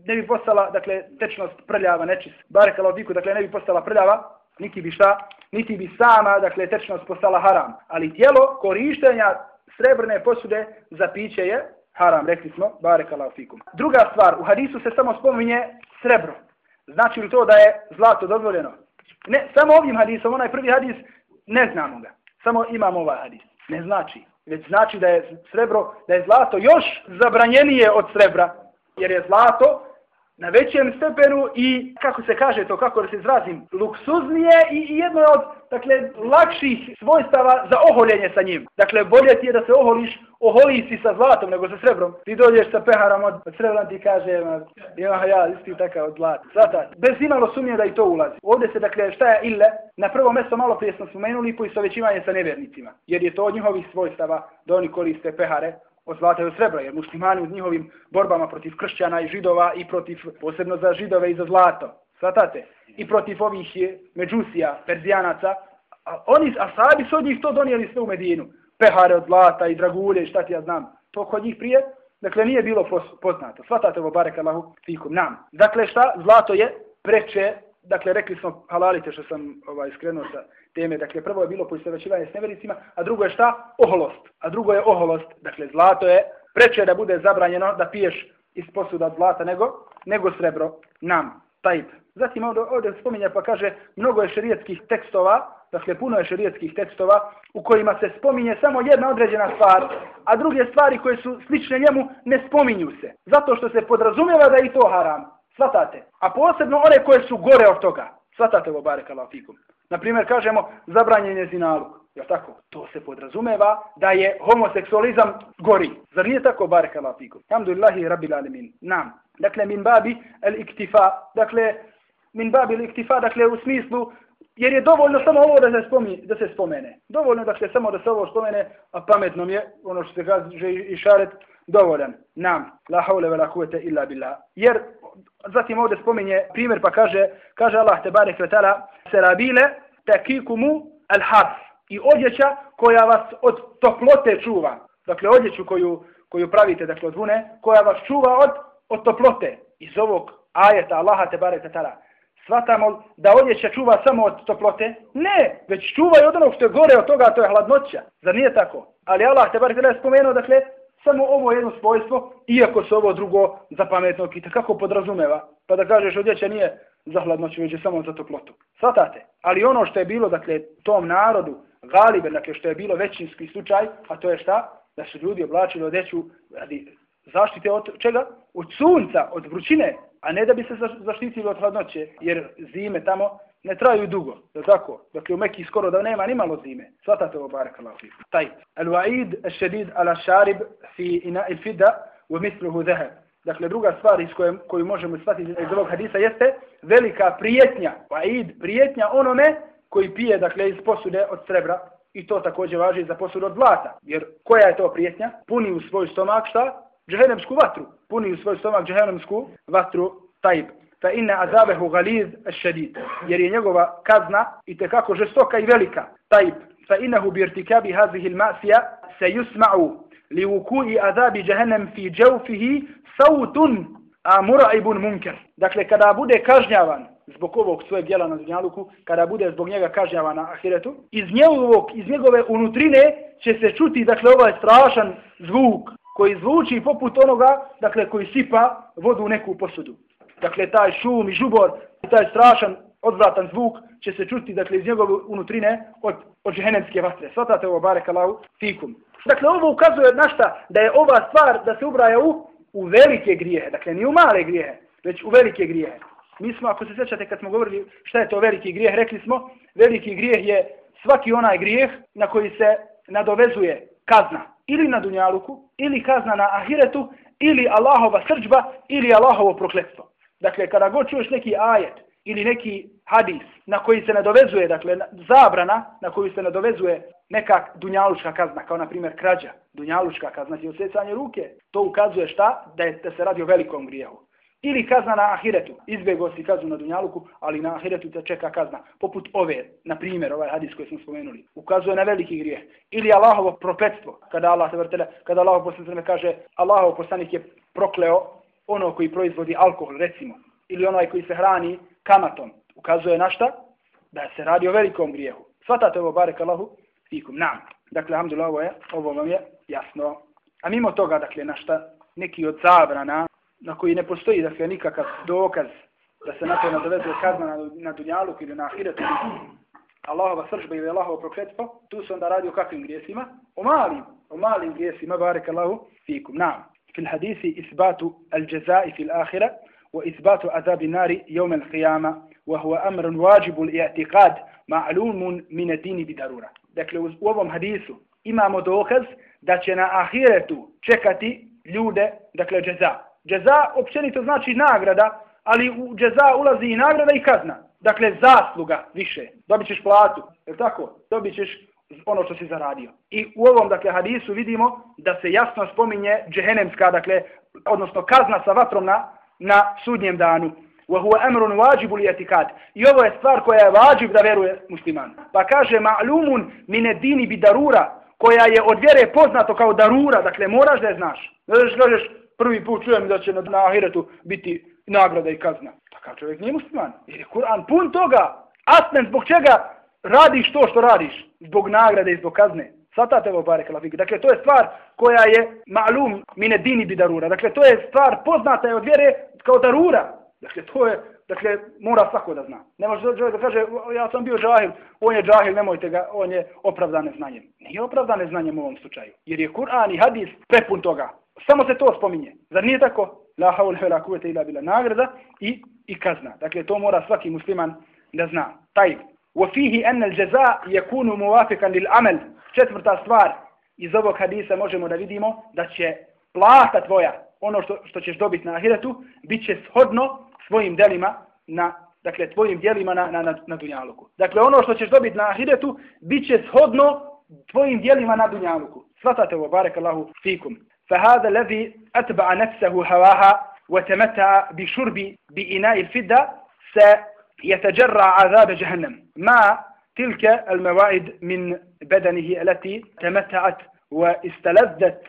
Speaker 2: ne bi postala, dakle, tečnost prljava, nečis, barek alodiku, dakle, ne bi postala prljava, niti bi šta, niti bi sama, dakle, tečnost postala haram. Ali tijelo korištenja srebrne posude za piće je haram, rekli smo, barekala fikum. Druga stvar, u hadisu se samo spominje srebro. Znači li to da je zlato dozvoljeno? Ne, samo ovim hadisom, onaj prvi hadis, ne znamo ga. Samo imamo ovaj hadis. Ne znači. Već znači da je srebro, da je zlato još zabranjenije od srebra. Jer je zlato na većem stepenu i, kako se kaže to, kako da se izrazim, luksuznije i, i jedno od, dakle, lakših svojstava za oholjenje sa njim. Dakle, bolje ti je da se oholiš, oholi si sa zlatom nego sa srebrom. Ti dođeš sa peharom od, od srebra ti kaže, ja, ja, isti takav od zlata. Zlata, bez imalo sumnje da i to ulazi. Ovdje se, dakle, šta je ille, na prvo mjesto malo prije smo spomenuli poistovećivanje sa nevjernicima. Jer je to od njihovih svojstava da oni koriste pehare od zlata i od srebra, jer muslimani u njihovim borbama protiv kršćana i židova i protiv, posebno za židove i za zlato, svatate, i protiv ovih međusija, perzijanaca, a oni, a su od njih to donijeli sve u Medinu, pehare od zlata i dragulje i šta ti ja znam, to kod njih prije, dakle nije bilo poznato, svatate ovo barek Allahu fikum nam. Dakle šta, zlato je preče, dakle rekli smo halalite što sam ovaj, skrenuo sa teme. Dakle, prvo je bilo poistovećivanje s nevericima, a drugo je šta? Oholost. A drugo je oholost. Dakle, zlato je preče da bude zabranjeno da piješ iz posuda od zlata nego, nego srebro nam. Tajb. Zatim ovdje, ovdje spominja pa kaže mnogo je šerijetskih tekstova, dakle puno je šerijetskih tekstova u kojima se spominje samo jedna određena stvar, a druge stvari koje su slične njemu ne spominju se. Zato što se podrazumijeva da je i to haram. Svatate. A posebno one koje su gore od toga. Svatate ovo barek Allah fikum. Naprimjer, kažemo zabranjen je zinaluk. Je tako? To se podrazumeva da je homoseksualizam gori. Zar nije tako, barek Allah fikum? Alhamdulillahi rabbil alemin. Nam. Dakle, min babi el iktifa. Dakle, min babi el iktifa, dakle, u smislu, jer je dovoljno samo ovo da se, spomi, da se spomene. Dovoljno dakle, samo da se ovo spomene, a pametnom je, ono što se kaže i šaret, dovoljan. Nam. La haule ve la kuvete illa billah. Jer zatim ovdje spominje primjer pa kaže kaže Allah te barek ve taala serabile takikumu al harf i odjeća koja vas od toplote čuva dakle odjeću koju koju pravite dakle od vune koja vas čuva od od toplote iz ovog ajeta Allaha te barek ve taala svatamo da odjeća čuva samo od toplote ne već čuva i od onog što je gore od toga to je hladnoća zar nije tako ali Allah te barek ve spomenuo dakle samo ovo jedno svojstvo, iako se ovo drugo za pametnog i kako podrazumeva. Pa da kažeš odjeća nije za hladnoću, već je samo za toplotu. Svatate. Ali ono što je bilo, dakle, tom narodu, galibe, dakle, što je bilo većinski slučaj, a to je šta? Da su ljudi oblačili odjeću radi zaštite od čega? Od sunca, od vrućine, a ne da bi se zaštitili od hladnoće, jer zime tamo ne traju dugo, je tako? Dakle, u Mekiji skoro da nema ni malo zime. Svatate ovo, barek Allah. Taj. Al-wa'id al-shadid ala sharib fi ina il-fida u misluhu zeheb. Dakle, druga stvar iz koje, koju možemo shvatiti iz ovog hadisa jeste velika prijetnja. Wa'id, prijetnja onome koji pije, dakle, iz posude od srebra. I to također važi za posudu od zlata. Jer koja je to prijetnja? Puni u svoj stomak šta? Džehennemsku vatru. Puni u svoj stomak džehennemsku vatru tajb fa inna azabehu galiz šedid. Jer je njegova kazna i tekako žestoka i velika. Tajb, fa innahu bi irtikabi hazihi il-masija se yusma'u li vuku'i azabi jahennem fi džavfihi sautun a mura'ibun munker. Dakle, kada bude kažnjavan zbog ovog svojeg djela na dunjaluku, kada bude zbog njega kažnjavan na ahiretu, iz, njegovog, iz njegove unutrine će se čuti, dakle, ovaj strašan zvuk koji zvuči poput onoga, dakle, koji sipa vodu u neku posudu dakle taj šum i žubor i taj strašan odvratan zvuk će se čuti dakle iz njegove unutrine od od džehennemske vatre. Svatate ovo barek Allahu fikum. Dakle ovo ukazuje na šta da je ova stvar da se ubraja u u velike grijehe, dakle ni u male grijehe, već u velike grijehe. Mi smo, ako se sjećate kad smo govorili šta je to veliki grijeh, rekli smo, veliki grijeh je svaki onaj grijeh na koji se nadovezuje kazna. Ili na dunjaluku, ili kazna na ahiretu, ili Allahova srđba, ili Allahovo prokletstvo. Dakle, kada god čuješ neki ajet ili neki hadis na koji se nadovezuje, dakle zabrana na koju se nadovezuje neka dunjalučka kazna, kao na primjer krađa, dunjalučka kazna, znači osjecanje ruke, to ukazuje šta? Da, je, da se radi o velikom grijehu. Ili kazna na ahiretu, izbjegao si kaznu na dunjaluku, ali na ahiretu te čeka kazna, poput ove, na primjer, ovaj hadis koji smo spomenuli, ukazuje na veliki grijeh. Ili Allahovo propetstvo, kada Allah se vrtele, kada Allah poslanik kaže, Allahov poslanik je prokleo ono koji proizvodi alkohol, recimo, ili onaj koji se hrani kamatom, ukazuje na šta? Da se radi o velikom grijehu. Svatate ovo, barek Allahu, fikum, nam. Dakle, alhamdulillah, ovo, je, ovo vam je jasno. A mimo toga, dakle, na šta neki od zabrana, na koji ne postoji, dakle, nikakav dokaz da se na to nadovezuje kazna na, na dunjalu ili na ahiretu, Allahova sržba ili Allahova prokretstvo, tu se onda radi o kakvim grijesima? O malim, o malim grijesima, barek Allahu, fikum, nam. في الحديث إثبات الجزاء في الآخرة وإثبات عذاب النار يوم القيامة وهو أمر واجب الاعتقاد معلوم من الدين بضرورة Dakle, u ovom hadisu imamo dokaz da će na ahiretu čekati ljude, dakle, džeza. Džeza općenito znači nagrada, ali u džeza ulazi i nagrada i kazna. Dakle, zasluga više. Dobit ćeš platu, je tako? Dobit ćeš ono što si zaradio. I u ovom, dakle, hadisu vidimo da se jasno spominje džehenemska, dakle, odnosno kazna sa vatrom na, na sudnjem danu. وهو امر واجب الاعتقاد i ovo je stvar koja je važib da veruje musliman pa kaže ma'lumun min ad-din bi darura koja je od vjere poznato kao darura dakle moraš da je znaš ne znaš kažeš prvi put čujem da će na, na ahiretu biti nagrada i kazna takav čovjek nije musliman jer je Kur'an pun toga asmen zbog čega radiš to što radiš zbog nagrade i zbog kazne Svatate ovo bare kalafike. Dakle, to je stvar koja je ma'lum mine dini bi darura. Dakle, to je stvar poznata je od vjere kao darura. Dakle, to je, dakle, mora svako da zna. Ne može čovjek da kaže, ja sam bio džahil, on je džahil, nemojte ga, on je opravdane znanjem. Nije opravdane znanjem u ovom slučaju. Jer je Kur'an i hadis prepun toga. Samo se to spominje. Zar nije tako? La haul hela kuvete ila bila nagrada i, i kazna. Dakle, to mora svaki musliman da zna. Taj. وفيه أن الجزاء يكون موافقا للعمل četvrta stvar iz ovog hadisa možemo da vidimo da će plata tvoja ono što, što ćeš dobiti na ahiretu bit će shodno svojim delima na dakle tvojim djelima na na na, na dunjaluku. Dakle ono što ćeš dobiti na ahiretu biće shodno tvojim djelima na dunjaluku. Svatate ovo barekallahu fikum. Fa hada alladhi atba'a nafsahu hawaha wa tamatta bi shurbi bi ina'i al-fidda sa yatajarra 'adhab jahannam. Ma tilka al-mawa'id min badanihi allati tamatta'at wa istaladzat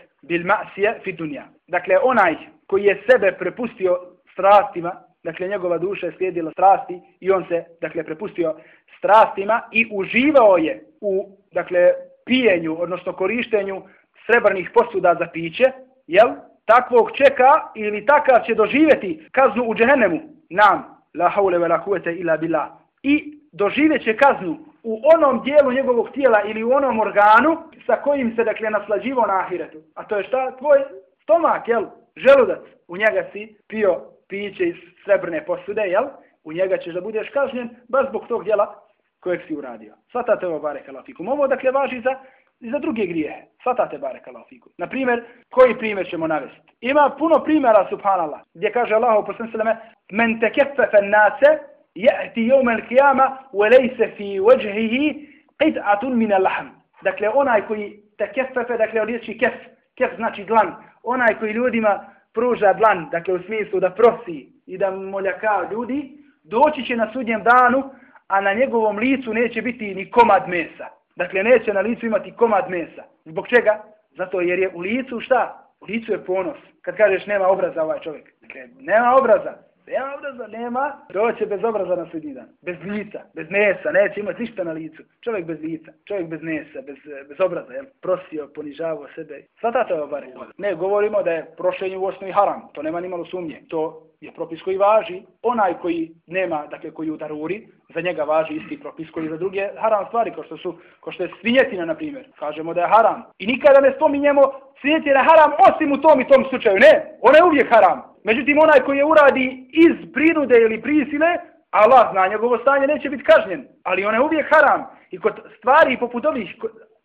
Speaker 2: fi dunya. Dakle onaj koji je sebe prepustio strastima dakle njegova duša je slijedila strasti i on se dakle prepustio strastima i uživao je u dakle pijenju odnosno korištenju srebrnih posuda za piće jel takvog čeka ili takav će doživjeti kaznu u džehennemu nam la haule ve la kuvete ila billah i doživeće kaznu u onom dijelu njegovog tijela ili u onom organu sa kojim se dakle naslađivo na ahiretu a to je šta tvoj stomak jel želudac u njega si pio piće iz srebrne posude, jel? U njega ćeš da budeš kažnjen baš zbog tog djela kojeg si uradio. Svatate ovo bare kalafikum. Ovo dakle važi za, i za druge grijehe. Svatate bare kalafikum. Na primjer, koji primjer ćemo navesti? Ima puno primjera, subhanallah, gdje kaže Allah u posljednom sveme, men te kefefe nase, je'ti jomel kijama, u elejse fi vajhihi, qit'atun min al-lahm. Dakle, onaj koji te dakle, od riječi kef, kef znači dlan, onaj koji ljudima pruža dlan, dakle u smislu da prosi i da moljaka ljudi, doći će na sudnjem danu, a na njegovom licu neće biti ni komad mesa. Dakle, neće na licu imati komad mesa. Zbog čega? Zato jer je u licu šta? U licu je ponos. Kad kažeš nema obraza ovaj čovjek. Dakle, nema obraza. Nema obraza, nema. Doće bez obraza na sudnji dan. Bez lica, bez mesa, neće imati ništa na licu. Čovjek bez lica, čovjek bez mesa, bez, bez obraza, jel? prosio, ponižavao sebe. Svatate ovo bare. Ne, govorimo da je prošenje u osnovi haram. To nema ni malo sumnje. To je propis koji važi. Onaj koji nema, dakle, koji u daruri, za njega važi isti propis koji za druge haram stvari, kao što su, kao što je svinjetina, na primjer. Kažemo da je haram. I nikada ne spominjemo svinjetina haram osim u tom i tom slučaju. Ne, ona je uvijek haram. Međutim, onaj koji je uradi iz prinude ili prisile, Allah zna njegovo stanje, neće biti kažnjen. Ali ona je uvijek haram. I kod stvari poput ovih,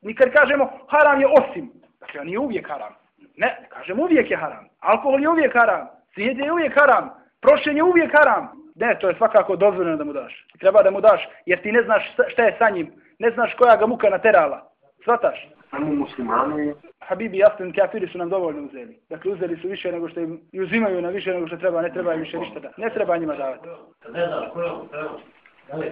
Speaker 2: nikad kažemo haram je osim. Dakle, on je uvijek haram. Ne, kažem uvijek je haram. Alkohol je uvijek haram. Svijet je uvijek haram. Prošen je uvijek haram. Ne, to je svakako dozvoljeno da mu daš. Treba da mu daš, jer ti ne znaš šta je sa njim. Ne znaš koja ga muka naterala. Svataš?
Speaker 3: Samo muslimani...
Speaker 2: Habibi jasni kafiri su nam dovoljno uzeli. Dakle, uzeli su više nego što im i uzimaju na više nego što treba, ne treba im više ništa da. Ne treba njima davati.
Speaker 3: Ne znaš koja mu treba. Da li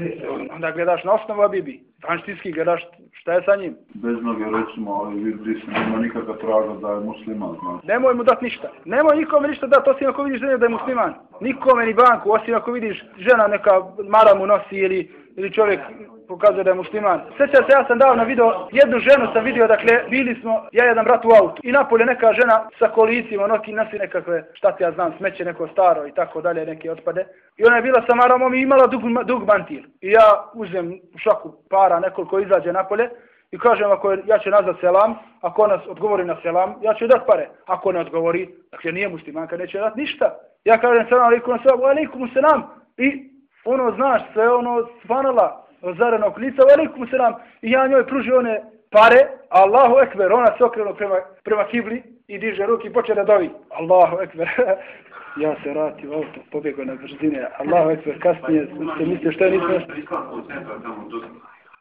Speaker 3: li
Speaker 2: Onda gledaš na osnovu Habibi. Vanštinski gledaš šta je sa njim.
Speaker 4: Bez noge recimo, ali vidi se, nema nikakva traga da je musliman, znači.
Speaker 2: Nemoj mu dati ništa. Nemoj nikome ništa dati, osim ako vidiš da je musliman. Nikome ni banku, osim ako vidiš žena neka maramu nosi ili, ili čovjek pokazuje da je musliman. Sjeća se, ja sam dao na video, jednu ženu sam vidio, dakle, bili smo, ja jedan brat u autu. I napolje neka žena sa kolicima, noki nosi nekakve, šta ti ja znam, smeće neko staro i tako dalje, neke otpade. I ona je bila sa maramom i imala dug, dug bantil. I ja uzem u šaku para nekoliko izađe napolje i kažem ako je, ja ću nazvat selam, ako ona odgovori na selam, ja ću dat pare. Ako ne odgovori, dakle nije muslimanka, neće dat ništa. Ja kažem selam alaikum, selam alaikum, selam. I ono, znaš, sve ono, svanala, zarenog lica, velikum se nam, i ja njoj pruži one pare, Allahu ekber, ona se okrenu prema, prema kibli i diže ruki i počne da dovi. Allahu ekber. *laughs* ja se vratim u auto, pobjego na brzine. Allahu ekber, kasnije se misle što je nismo...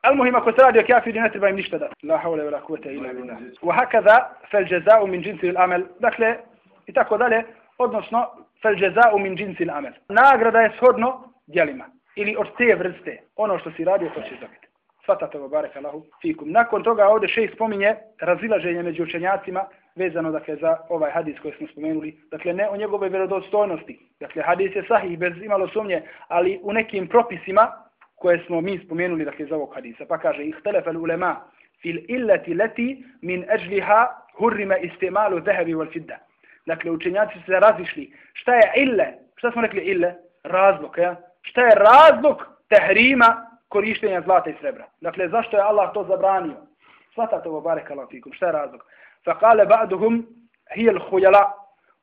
Speaker 2: المهم ako se radi o kafiri ne treba im ništa da. La hawla wala quwwata illa billah. Wa hakaza fal jazaa'u min jinsi al amal. Dakle i tako dalje, odnosno fal jazaa'u min jinsi al amal. Nagrada je shodno djelima ili od te vrste, ono što si radio, to će dobiti. Svatate ovo, barek Allahu, fikum. Nakon toga ovdje šejh spominje razilaženje među učenjacima, vezano dakle za ovaj hadis koji smo spomenuli, dakle ne o njegove vjerodostojnosti. Dakle hadis je sahih bez imalo sumnje, ali u nekim propisima koje smo mi spomenuli dakle za ovog hadisa. Pa kaže ihtelef al ulema fil illati lati min ajliha hurrima istimalu zahabi wal fidda. Dakle učenjaci su se razišli. Šta je ille? Šta smo rekli ille? Razlog, ja? Šta je razlog tehrima korištenja zlata i srebra. Dakle, zašto je Allah to zabranio? Svatate ovo, barek Allah fikum, šta je razlog? Fakale ba'duhum hijel hujala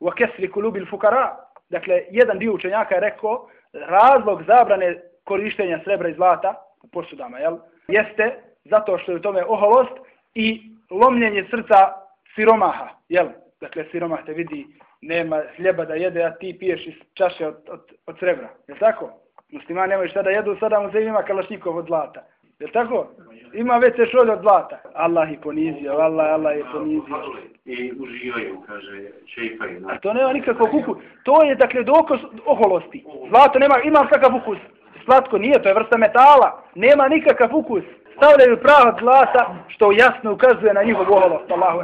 Speaker 2: wa kesri kulubil fukara. Dakle, jedan dio učenjaka je rekao, razlog zabrane korištenja srebra i zlata u posudama, jel? Jeste zato što je u tome oholost i lomljenje srca siromaha, jel? Dakle, siromah te vidi, nema hljeba da jede, a ti piješ iz čaše od, od, od srebra. Je tako? Musliman nemaju šta da jedu, sada mu se ima kalašnikov od zlata. Je tako? Ima već se šolj od zlata. Allah ih ponizio, Allah, Allah je ponizio.
Speaker 3: I uživaju, kaže, čekaju.
Speaker 2: A to nema nikakvog ukus. To je, dakle, dokaz oholosti. Zlato nema, ima kakav ukus. Slatko nije, to je vrsta metala. Nema nikakav ukus. Stavljaju prava zlata, što jasno ukazuje na njihov oholost. Allahu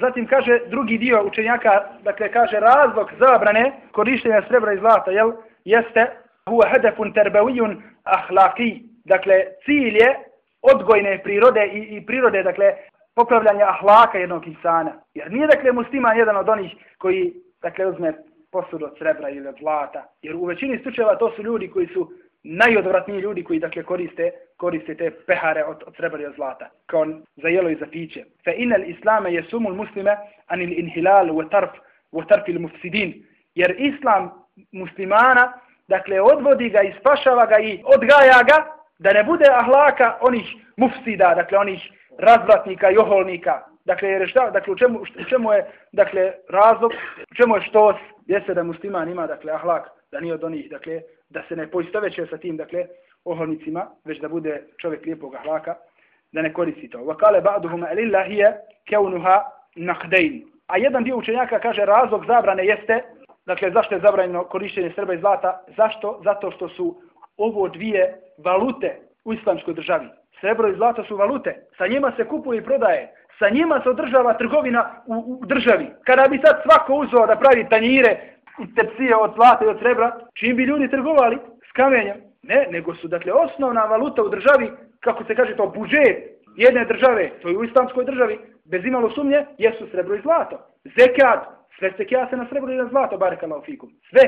Speaker 2: Zatim kaže drugi dio učenjaka, dakle, kaže razlog zabrane korištenja srebra i zlata, jel, jeste huwa هدف تربوي akhlaqi. Dakle cilj je odgojne prirode i, i prirode dakle popravljanja ahlaka jednog insana. Jer nije dakle musliman jedan od onih koji dakle uzme posud od srebra ili od zlata. Jer u većini slučajeva to su ljudi koji su najodvratniji ljudi koji dakle koriste koriste te pehare od, od srebra i od zlata. Kao za jelo i za piće. Fa inal islam yasumu al muslima an al inhilal wa tarf wa tarf al mufsidin. Jer islam muslimana dakle, odvodi ga i spašava ga i odgaja ga, da ne bude ahlaka onih mufsida, dakle, onih razvratnika i oholnika. Dakle, jer šta, dakle, u čemu, u čemu je, dakle, razlog, u čemu je što jeste da musliman ima, dakle, ahlak, da nije od onih, dakle, da se ne poistoveće sa tim, dakle, oholnicima, već da bude čovjek lijepog ahlaka, da ne koristi to. Vakale ba'duhuma elillahije keunuha nakdein. A jedan dio učenjaka kaže razlog zabrane jeste Dakle, zašto je zabranjeno korištenje srba i zlata? Zašto? Zato što su ovo dvije valute u islamskoj državi. Srebro i zlato su valute. Sa njima se kupuje i prodaje. Sa njima se održava trgovina u, u državi. Kada bi sad svako uzeo da pravi tanjire i tepsije od zlata i od srebra, čim bi ljudi trgovali s kamenjem? Ne, nego su dakle osnovna valuta u državi, kako se kaže to, budžet jedne države, to je u islamskoj državi, bez imalo sumnje, jesu srebro i zlato. Zekat, Sve se kjase na srebro i na zlato, barek Allah fikum. Sve.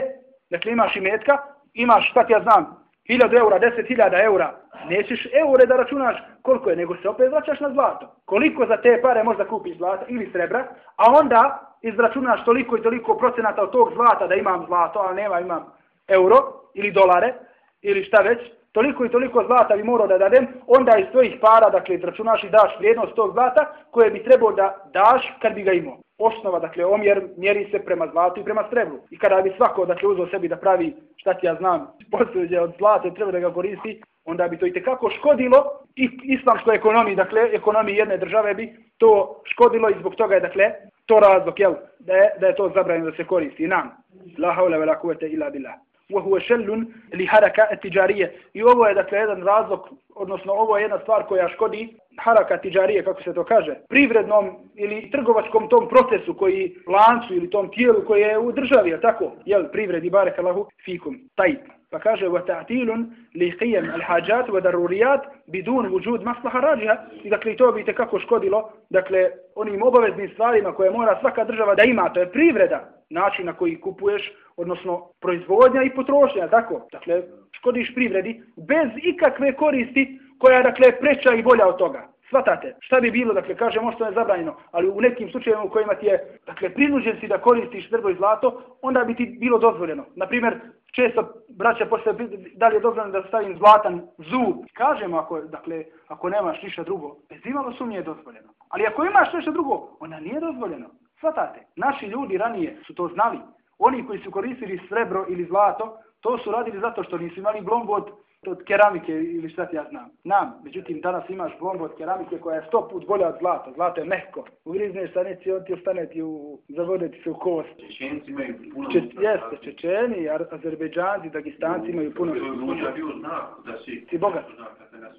Speaker 2: Dakle, imaš i metka, imaš, šta ti ja znam, 1000 eura, 10.000 eura. Nećeš eure da računaš koliko je, nego se opet vraćaš na zlato. Koliko za te pare možda kupiš zlata ili srebra, a onda izračunaš toliko i toliko procenata od tog zlata da imam zlato, ali nema, imam euro ili dolare ili šta već, toliko i toliko zlata bi morao da dadem, onda iz svojih para, dakle, izračunaš i daš vrijednost tog zlata koje bi trebao da daš kad bi ga imao osnova, dakle, omjer mjeri se prema zlatu i prema srebru. I kada bi svako, dakle, uzeo sebi da pravi, šta ti ja znam, *laughs* posljeđe od zlata i treba da ga koristi, onda bi to i tekako škodilo i islamskoj ekonomiji, dakle, ekonomiji jedne države bi to škodilo i zbog toga je, dakle, to razlog, jel, da je, da je to zabranjeno da se koristi. Nam, la haula vela kuvete ila billah. وهو شل لحركة التجارية i ovo je dakle jedan razlog odnosno ovo je jedna stvar koja škodi haraka tiđarije, kako se to kaže, privrednom ili trgovačkom tom procesu koji lancu ili tom tijelu koje je u državi, je tako? Jel, privredi, barek Allahu, fikum, taj. Pa kaže, wa ta'tilun li qijem al hađat wa darurijat bidun vujud maslaha rađiha. I dakle, to bi te kako škodilo, dakle, onim obaveznim stvarima koje mora svaka država da ima, to je privreda, način na koji kupuješ, odnosno proizvodnja i potrošnja, tako? Dakle, škodiš privredi bez ikakve koristi koja je, dakle, preča i bolja od toga. Svatate, šta bi bilo, dakle, kaže, možda ono je zabranjeno, ali u nekim slučajevima u kojima ti je, dakle, prinuđen si da koristiš drvo i zlato, onda bi ti bilo dozvoljeno. Naprimjer, često braća posle da li je dozvoljeno da stavim zlatan zub. Kažemo, ako, dakle, ako nemaš ništa drugo, bez imalo sumnje je dozvoljeno. Ali ako imaš nešto drugo, ona nije dozvoljeno. Svatate, naši ljudi ranije su to znali. Oni koji su koristili srebro ili zlato, to su radili zato što nisu imali blombu od od keramike ili šta ti ja znam. Nam, međutim, danas imaš bombu od keramike koja je sto put bolja od zlata. Zlato je mehko. Ugrizneš sa neci, on ti ostane ti u, zavoditi se u kost.
Speaker 4: Čečenci imaju puno...
Speaker 2: Če, jeste, Čečeni, Azerbejdžanci, Dagistanci imaju puno...
Speaker 4: Možda bio znak da si...
Speaker 2: Si bogat.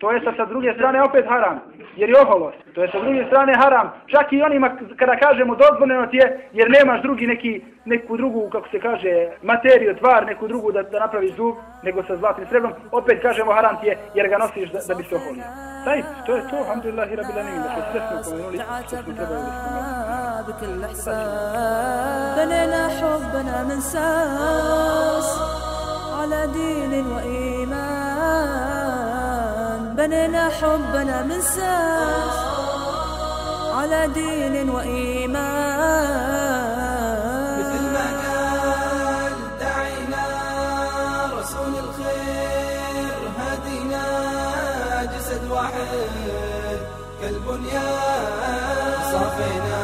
Speaker 2: To je sa, sa druge strane opet haram, jer je oholost. To je sa druge strane haram. Čak i onima kada kažemo dozvoljeno ti je, jer nemaš drugi neki, neku drugu, kako se kaže, materiju, tvar, neku drugu da, da napraviš zub, nego sa zlatnim srebrom, opet kažemo haram ti je, jer ga nosiš da, da bi se oholio. Taj, to je to, alhamdulillah, i rabila nevim, dakle, sve smo pomenuli, što smo trebali da smo
Speaker 5: بكل إحسان بنينا حبنا من ساس على دين وإيمان بنينا حبنا من ساس على دين وإيمان.
Speaker 1: مثل ما قال دعينا رسول الخير هدينا جسد واحد كالبنيان. صافينا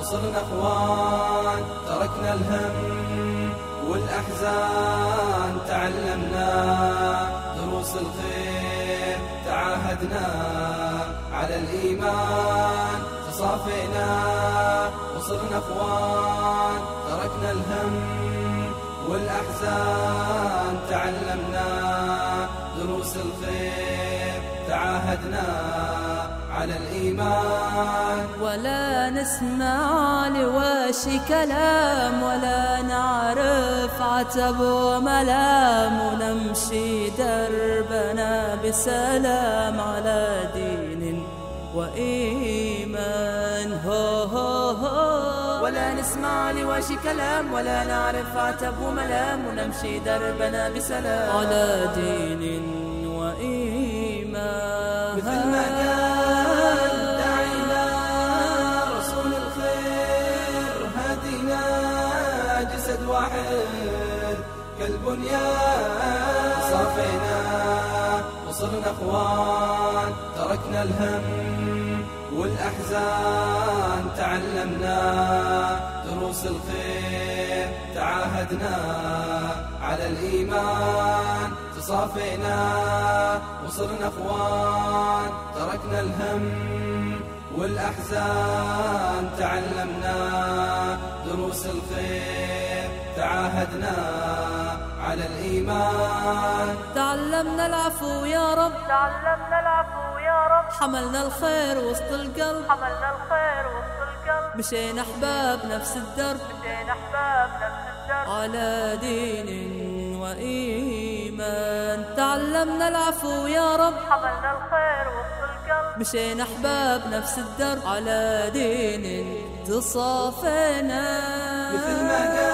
Speaker 1: وصرنا أخوان تركنا الهم والأحزان تعلمنا دروس الخير. تعاهدنا على الإيمان. تصافينا وصرنا أخوان. تركنا الهم والأحزان. تعلمنا دروس الخير تعاهدنا على الإيمان.
Speaker 5: ولا نسمع لواشي كلام ولا نعرف عتب وملام. ونمشي دربنا بسلام على دين وإيمان. هو هو هو. ولا نسمع لواشي كلام ولا نعرف عتب وملام. ونمشي دربنا بسلام على دين وإيمان.
Speaker 1: مثل ما قال كالبنيان صافينا وصرنا أخوان تركنا الهم والأحزان. تعلمنا دروس الخير تعاهدنا على الإيمان. تصافينا وصرنا أخوان تركنا الهم والأحزان. تعلمنا دروس الخير تعاهدنا على الإيمان.
Speaker 5: تعلمنا العفو يا رب.
Speaker 6: تعلمنا العفو يا رب.
Speaker 5: حملنا الخير وسط القلب.
Speaker 6: حملنا الخير وسط القلب.
Speaker 5: مشينا أحباب نفس الدرب.
Speaker 6: مشينا أحباب نفس الدرب.
Speaker 5: على دين وإيمان. تعلمنا العفو يا رب.
Speaker 6: حملنا الخير وسط القلب.
Speaker 5: مشينا أحباب نفس الدرب. على دين تصافينا
Speaker 1: مثل ما قال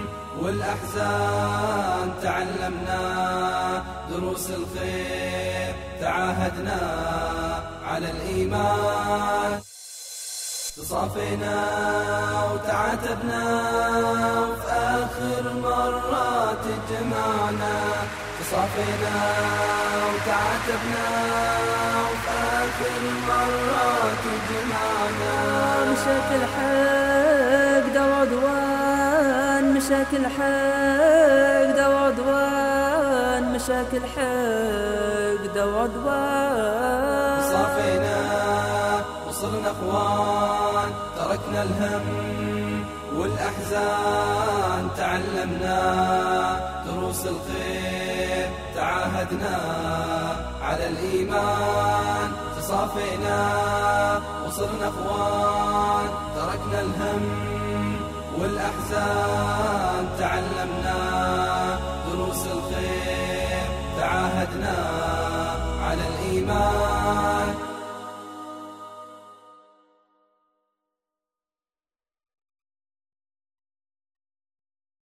Speaker 1: والأحزان تعلمنا دروس الخير تعاهدنا على الإيمان. تصافينا وتعاتبنا وفي آخر مرات جمعنا. تصافينا وتعاتبنا وفي آخر مرات جمعنا.
Speaker 5: مشاكل حقد وعدوان مشاكل حقد وعدوان مشاكل حقد وعدوان.
Speaker 1: صافينا وصرنا اخوان تركنا الهم والأحزان. تعلمنا دروس الخير تعاهدنا على الإيمان. تصافينا وصرنا اخوان تركنا الهم والأحزان تعلمنا دروس الخير تعاهدنا على الإيمان.